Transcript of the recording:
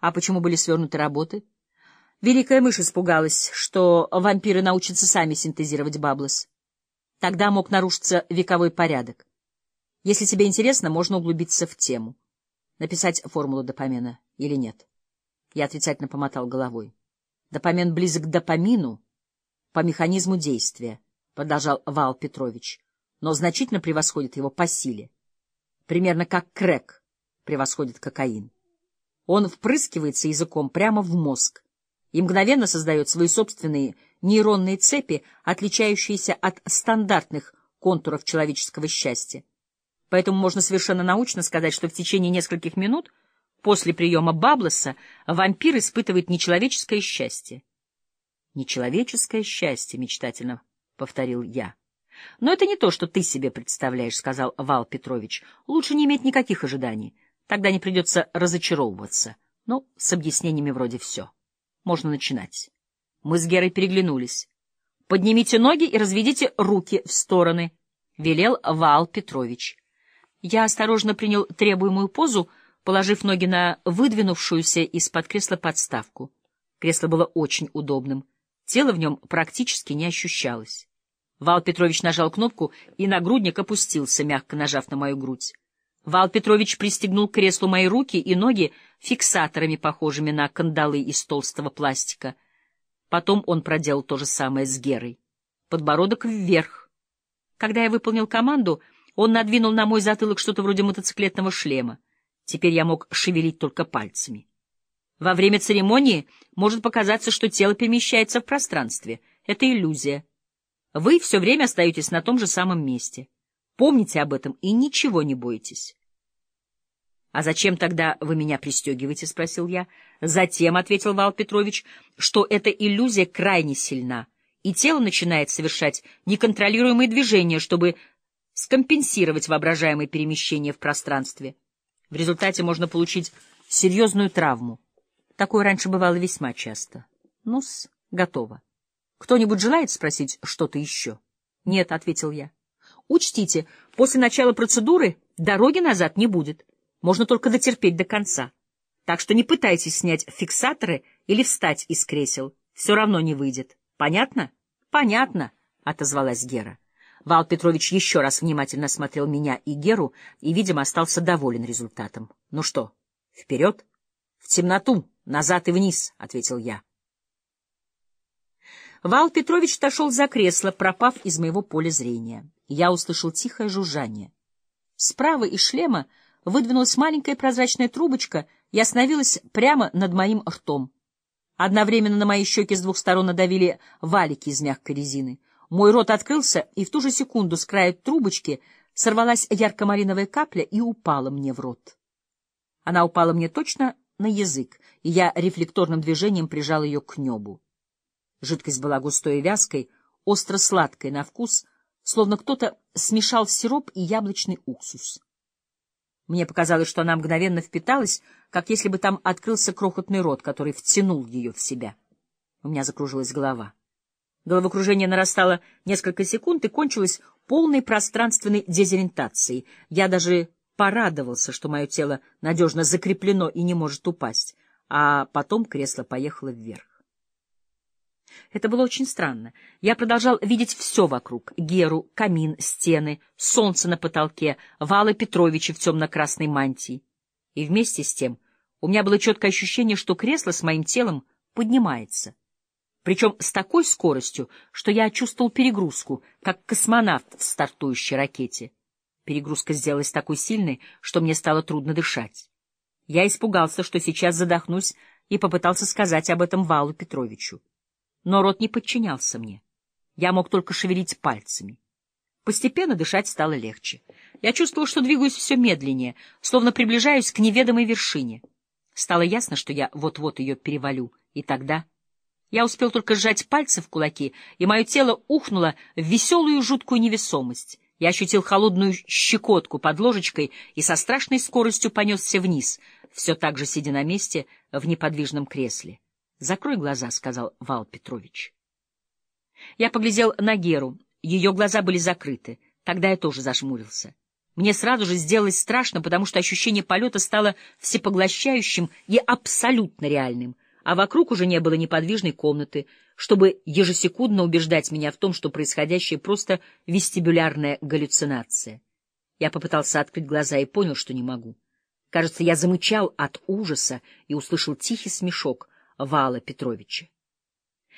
А почему были свернуты работы? Великая мышь испугалась, что вампиры научатся сами синтезировать баблос. Тогда мог нарушиться вековой порядок. Если тебе интересно, можно углубиться в тему. Написать формулу допамина или нет? Я отрицательно помотал головой. Допамин близок к допамину по механизму действия, продолжал Вал Петрович, но значительно превосходит его по силе. Примерно как крэк превосходит кокаин. Он впрыскивается языком прямо в мозг и мгновенно создает свои собственные нейронные цепи, отличающиеся от стандартных контуров человеческого счастья. Поэтому можно совершенно научно сказать, что в течение нескольких минут после приема Баблоса вампир испытывает нечеловеческое счастье. «Нечеловеческое счастье», — мечтательно повторил я. «Но это не то, что ты себе представляешь», — сказал Вал Петрович. «Лучше не иметь никаких ожиданий. Тогда не придется разочаровываться. Ну, с объяснениями вроде все. Можно начинать». Мы с Герой переглянулись. «Поднимите ноги и разведите руки в стороны», — велел Вал Петрович. Я осторожно принял требуемую позу, положив ноги на выдвинувшуюся из-под кресла подставку. Кресло было очень удобным. Тело в нем практически не ощущалось. Вал Петрович нажал кнопку, и нагрудник опустился, мягко нажав на мою грудь. Вал Петрович пристегнул к креслу мои руки и ноги фиксаторами, похожими на кандалы из толстого пластика. Потом он проделал то же самое с Герой. Подбородок вверх. Когда я выполнил команду, он надвинул на мой затылок что-то вроде мотоциклетного шлема. Теперь я мог шевелить только пальцами. Во время церемонии может показаться, что тело перемещается в пространстве. Это иллюзия. Вы все время остаетесь на том же самом месте. Помните об этом и ничего не бойтесь. — А зачем тогда вы меня пристегиваете? — спросил я. — Затем, — ответил Вал Петрович, — что эта иллюзия крайне сильна, и тело начинает совершать неконтролируемые движения, чтобы скомпенсировать воображаемые перемещения в пространстве. В результате можно получить серьезную травму. Такое раньше бывало весьма часто. Ну-с, готово. Кто-нибудь желает спросить что-то еще? Нет, — ответил я. Учтите, после начала процедуры дороги назад не будет. Можно только дотерпеть до конца. Так что не пытайтесь снять фиксаторы или встать из кресел. Все равно не выйдет. Понятно? Понятно, — отозвалась Гера. Вал Петрович еще раз внимательно смотрел меня и Геру и, видимо, остался доволен результатом. — Ну что, вперед? — В темноту, назад и вниз, — ответил я. Вал Петрович отошел за кресло, пропав из моего поля зрения. Я услышал тихое жужжание. Справа из шлема выдвинулась маленькая прозрачная трубочка и остановилась прямо над моим ртом. Одновременно на мои щеки с двух сторон надавили валики из мягкой резины. Мой рот открылся, и в ту же секунду с края трубочки сорвалась ярко-малиновая капля и упала мне в рот. Она упала мне точно на язык, и я рефлекторным движением прижал ее к небу. Жидкость была густой и вязкой, остро-сладкой на вкус, словно кто-то смешал сироп и яблочный уксус. Мне показалось, что она мгновенно впиталась, как если бы там открылся крохотный рот, который втянул ее в себя. У меня закружилась голова. Головокружение нарастало несколько секунд и кончилось полной пространственной дезориентацией. Я даже порадовался, что мое тело надежно закреплено и не может упасть, а потом кресло поехало вверх. Это было очень странно. Я продолжал видеть все вокруг — Геру, камин, стены, солнце на потолке, Вала Петровича в темно-красной мантии. И вместе с тем у меня было четкое ощущение, что кресло с моим телом поднимается. Причем с такой скоростью, что я чувствовал перегрузку, как космонавт в стартующей ракете. Перегрузка сделалась такой сильной, что мне стало трудно дышать. Я испугался, что сейчас задохнусь, и попытался сказать об этом Валу Петровичу но рот не подчинялся мне. Я мог только шевелить пальцами. Постепенно дышать стало легче. Я чувствовал, что двигаюсь все медленнее, словно приближаюсь к неведомой вершине. Стало ясно, что я вот-вот ее перевалю, и тогда... Я успел только сжать пальцы в кулаки, и мое тело ухнуло в веселую жуткую невесомость. Я ощутил холодную щекотку под ложечкой и со страшной скоростью понесся вниз, все так же сидя на месте в неподвижном кресле. — Закрой глаза, — сказал Вал Петрович. Я поглядел на Геру. Ее глаза были закрыты. Тогда я тоже зажмурился. Мне сразу же сделалось страшно, потому что ощущение полета стало всепоглощающим и абсолютно реальным, а вокруг уже не было неподвижной комнаты, чтобы ежесекундно убеждать меня в том, что происходящее просто вестибулярная галлюцинация. Я попытался открыть глаза и понял, что не могу. Кажется, я замычал от ужаса и услышал тихий смешок Вала Петровича.